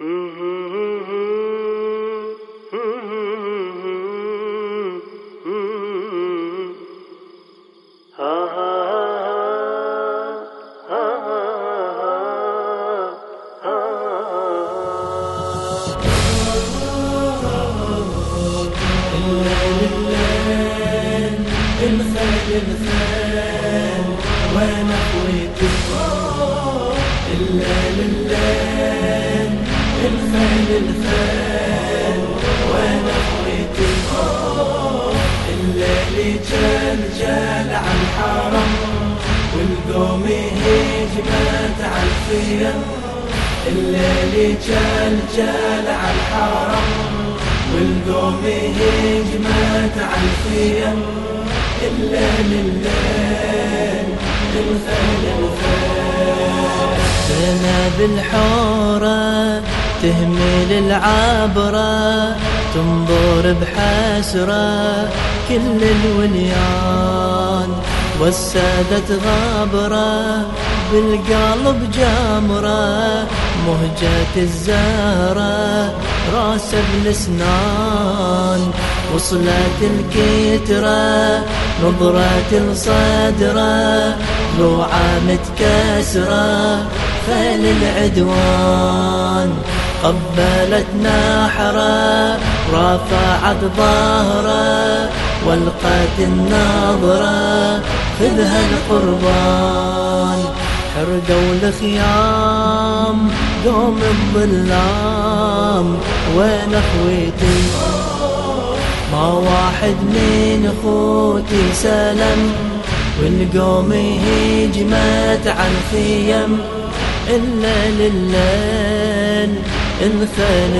الخيل الخيل الخيل الخيل وين اخويتي الليل جل جل على الحرم والقوم هجمت على الخيم الليل جل جل على الحرم والقوم هجمت على الخيم الليل الليل الخيل الخيل زينب الحورة تهمل العبرة تنظر بحسرة كل الوليان والسادة غابرة بالقلب جمرة مهجة الزهرة راس بالاسنان وصلت الكترة نظرة الصدرة ضلوعة متكسرة خيل العدوان. قبلت نحره رفعت ظهره والقت النظرة خذها القربان حرقوا الخيام قوم الظلام. وين اخويتي ما واحد من أخوتي سلم. والقوم هجمت على الخيم إلا لليل. الخيل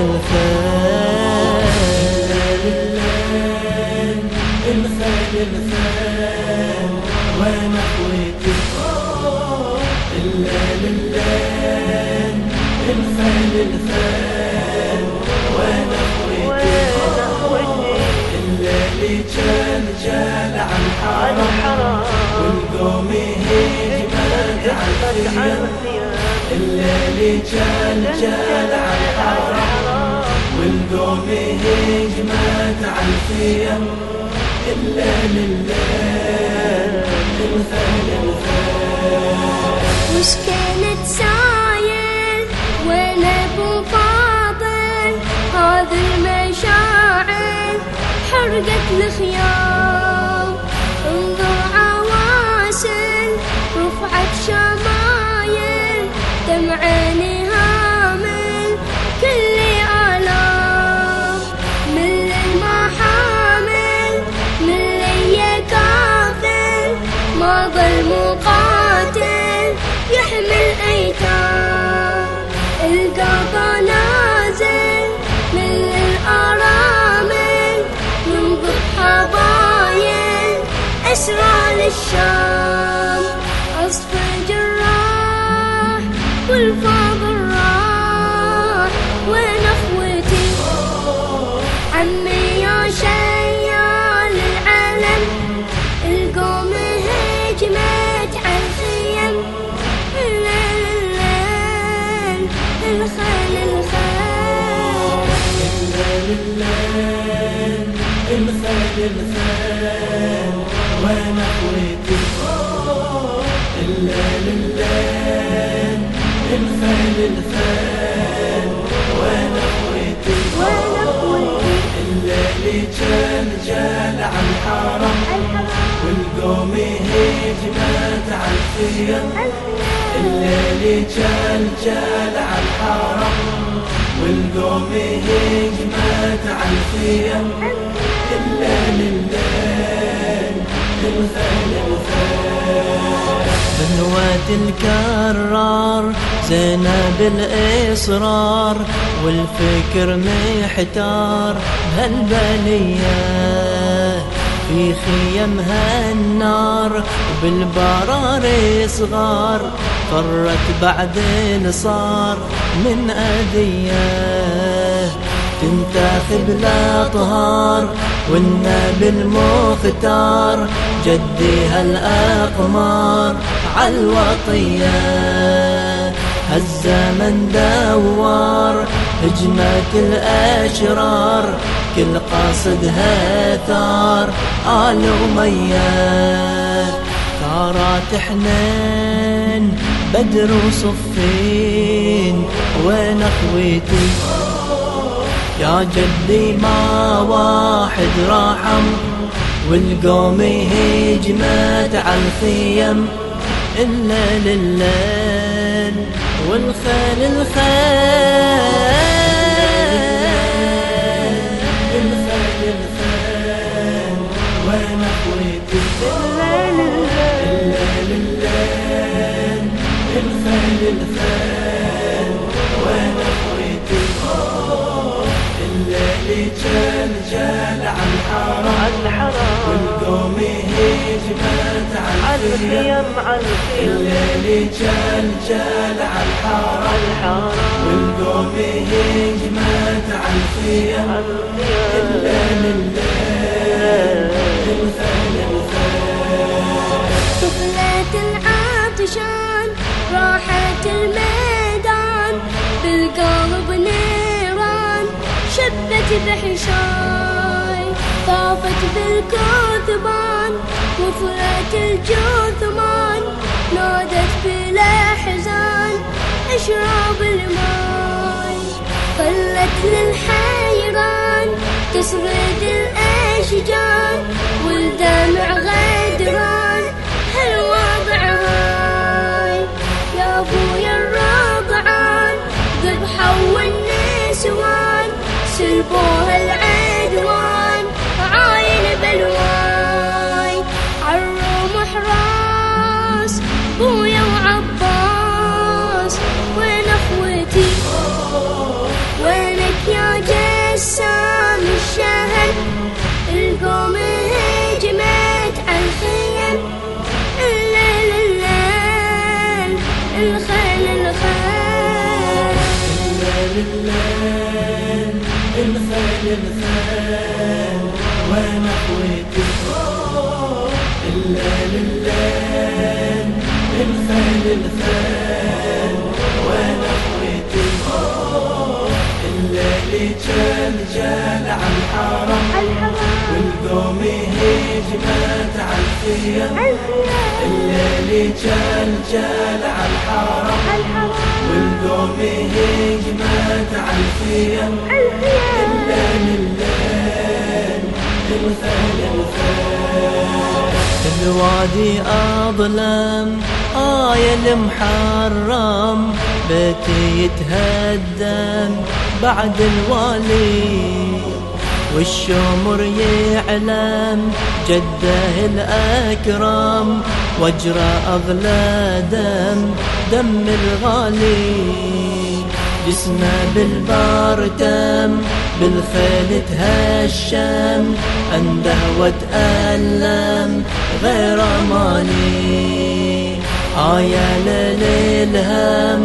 الخيل الخيل الخيل وين اخويتي الليل الليل الخيل الخيل وين اخويتي الليل جل جل على الحرم والقوم هجمت على الخيم الليل جل على الحرم الخيل وش كانت سايل وين أبو فاضل هذه المشاعر حرقت الخيام اسرى للشام أصفى جراح والفاضل راح وين اخوتي عمي يا شيال العلم القوم هجمت على الخيم. الليل الليل الخيل الخيل. الليل الليل الخيل الخيل. الخيل وين اخويتي وين اخوتي الليل جل جل على الحرم والقوم هجمت على الخيم الليل جل جل على الحرم والقوم هجمت على الخيم الليل الخيل بنوة الكرار زينب الإصرار والفكر محتار. بهالبلية في خيمها النار وبالبرار صغار فرت بعد صار من أذية تنتخب الأطهار والنبي المختار. جديها الأقمار عالوطية هالزمن دوار هجمت الأشرار كل قاصدها ثار. آل أمية ثارات حنين بدر وصفين. وين أخويتي؟ يا جدي ما واحد راحم والقوم هجمت على الخيم. إلا لليل والخيل الخيل جلجل الخيم الليل جلجل على الحرم والقوم هجمت على الخيم الليل الليل الخيل طفلة العطشان راحت الميدان بالقلب نيران شبت بحشاي طافت بالكثبان وصلت الجثمان اشرب الماي خلت للحيران تسرد الأشجار والدمع غدران. القوم هجمت عالخيم الليل الليل الخيل الخيل الخيل الخيل وين اخويتي الليل الليل الخيل الخيل الليل جلجل على الحرم. والقوم هجمت على الخيم الليل جلجل على الحرم. والقوم هجمت على الخيم الليل الليل الخيل الخيل الوادي أظلم آية المحرم. بيتي يتهدم. بعد الوالي والشمر يعلم جده الأكرم وجرى أغلى دم دم الغالي. جسمه بالبار تم بالخيل تهشم عنده وتألم غير مالي. آية للهم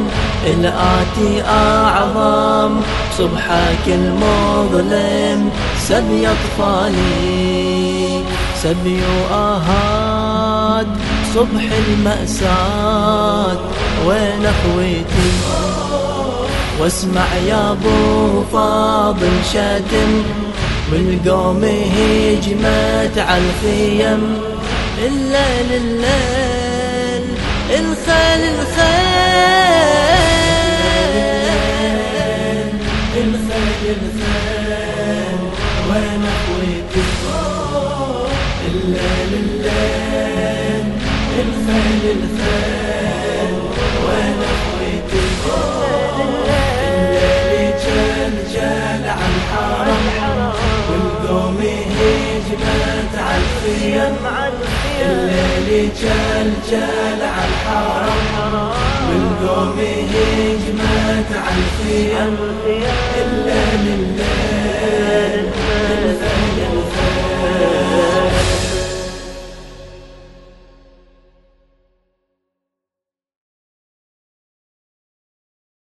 الآتي أعظم. صبحك المظلم سبي أطفالي سبي آهات. صبح المأساة وين أخويتي؟ واسمع يا أبو فاضل شاتم والقوم هجمت على الخيم. الليل الليل الخيل الخيل. الليل الليل الخيل الخيل وين اخويتي الليل جلجل على الحرم والقوم هجمت على الخيم الليل جلجل على الحرم والقوم هجمت على الخيم الليل الليل